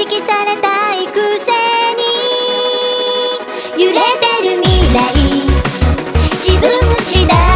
識されたいくせに。揺れてる未来。自分次第。